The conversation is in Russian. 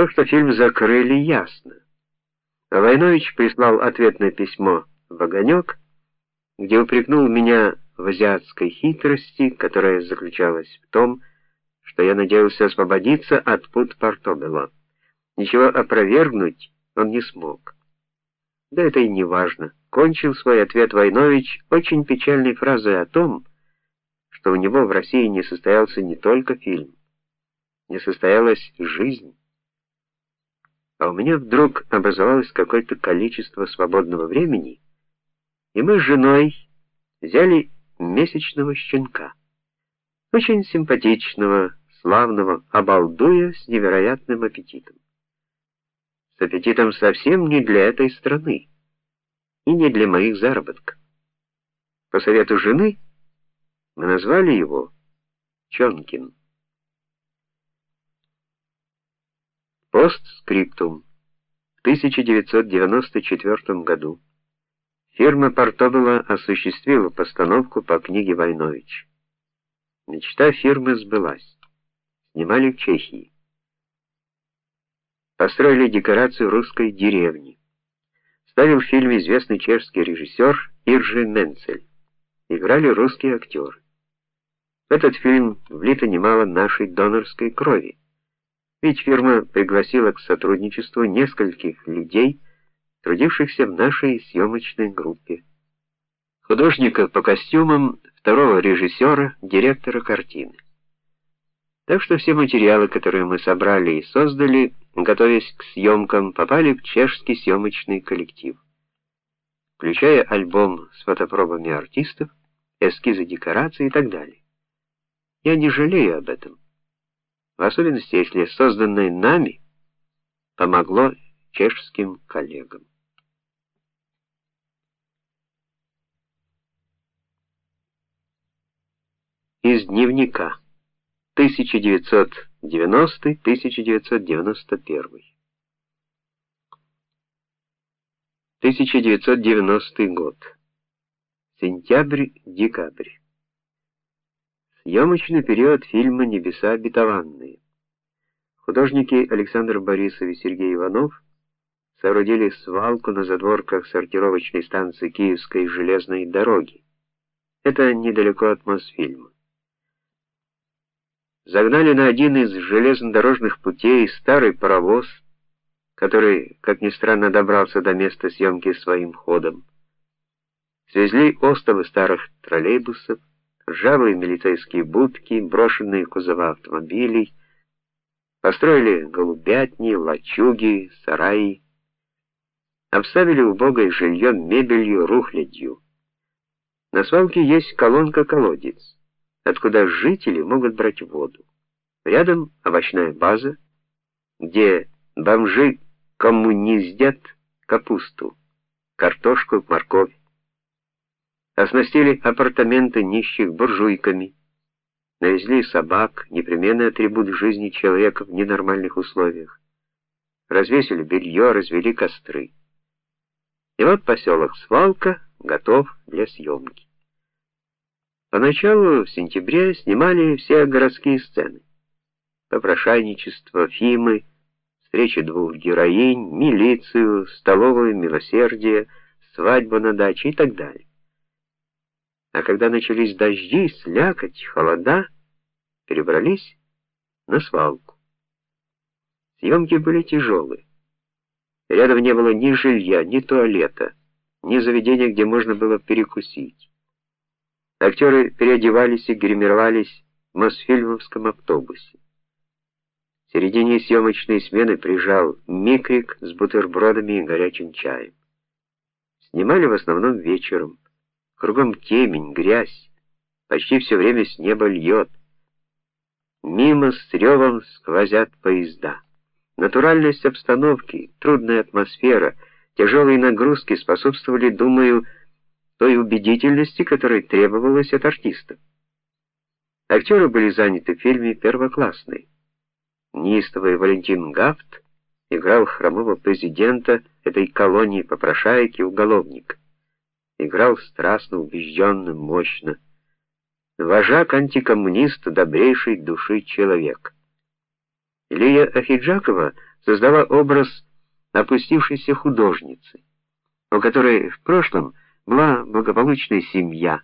То, что фильм закрыли, ясно. Войнович прислал ответное письмо в «Огонек», где упрекнул меня в азиатской хитрости, которая заключалась в том, что я надеялся освободиться от пут Портобелло. Ничего опровергнуть он не смог. Да это и не важно. Кончил свой ответ Войнович очень печальной фразой о том, что у него в России не состоялся не только фильм, не состоялась жизнь. А у меня вдруг образовалось какое-то количество свободного времени, и мы с женой взяли месячного щенка. Очень симпатичного, славного, обалдуя с невероятным аппетитом. С аппетитом совсем не для этой страны и не для моих заработков. По совету жены мы назвали его Чонкин. Постскриптум. В 1994 году фирма Портобелла осуществила постановку по книге Войнович. Мечта фирмы сбылась. Снимали в Чехии. Построили декорацию русской деревни. Ставил фильм известный чешский режиссер Иржи Менцель. Играли русские актеры. В этот фильм влито немало нашей донорской крови. Ведь фирма пригласила к сотрудничеству нескольких людей, трудившихся в нашей съемочной группе. Художника по костюмам, второго режиссера, директора картины. Так что все материалы, которые мы собрали и создали, готовясь к съемкам, попали в чешский съемочный коллектив. Включая альбом с фотопробами артистов, эскизы декораций и так далее. Я не жалею об этом в особенности если созданное нами помогло чешским коллегам. Из дневника 1990-1991 1990 год. Сентябрь-декабрь. Съемочный период фильма Небеса обетованные. Художники Александр Борисов и Сергей Иванов соорудили свалку на задворках сортировочной станции Киевской железной дороги. Это недалеко от Мосфильма. Загнали на один из железнодорожных путей старый паровоз, который, как ни странно, добрался до места съемки своим ходом. Свезли остовы старых троллейбусов, ржавые милицейские будки, брошенные кузова автомобилей, построили голубятни, лачуги, сараи, обставили убогое жилье мебелью, рухлядью. На свалке есть колонка-колодец, откуда жители могут брать воду. Рядом овощная база, где бомжи коммуниздят капусту, картошку, морковь оснастили апартаменты нищих буржуйками, навезли собак, непременный атрибут жизни человека в ненормальных условиях, развесили белье, развели костры. И вот поселок Свалка готов для съемки. Поначалу в сентябре снимали все городские сцены. Попрошайничество, Фимы, встреча двух героинь, милицию, столовую милосердие, свадьбу на даче и так далее. А когда начались дожди, слякоть, холода, перебрались на свалку. Съемки были тяжелые. Рядом не было ни жилья, ни туалета, ни заведения, где можно было перекусить. Актеры переодевались и гримировались в Мосфильмовском автобусе. В середине съемочной смены прижал микрик с бутербродами и горячим чаем. Снимали в основном вечером. Кругом темень, грязь. Почти все время с неба льет. Мимо с ревом сквозят поезда. Натуральность обстановки, трудная атмосфера, тяжелые нагрузки способствовали, думаю, той убедительности, которой требовалось от артистов. Актеры были заняты в фильме первоклассные. Неистовый Валентин Гафт играл хромого президента этой колонии попрошаек и уголовников играл страстно, убежденно, мощно. Вожак антикоммунист добрейшей души человек. Илья Ахиджакова создала образ опустившейся художницы, у которой в прошлом была благополучная семья,